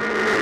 Yeah.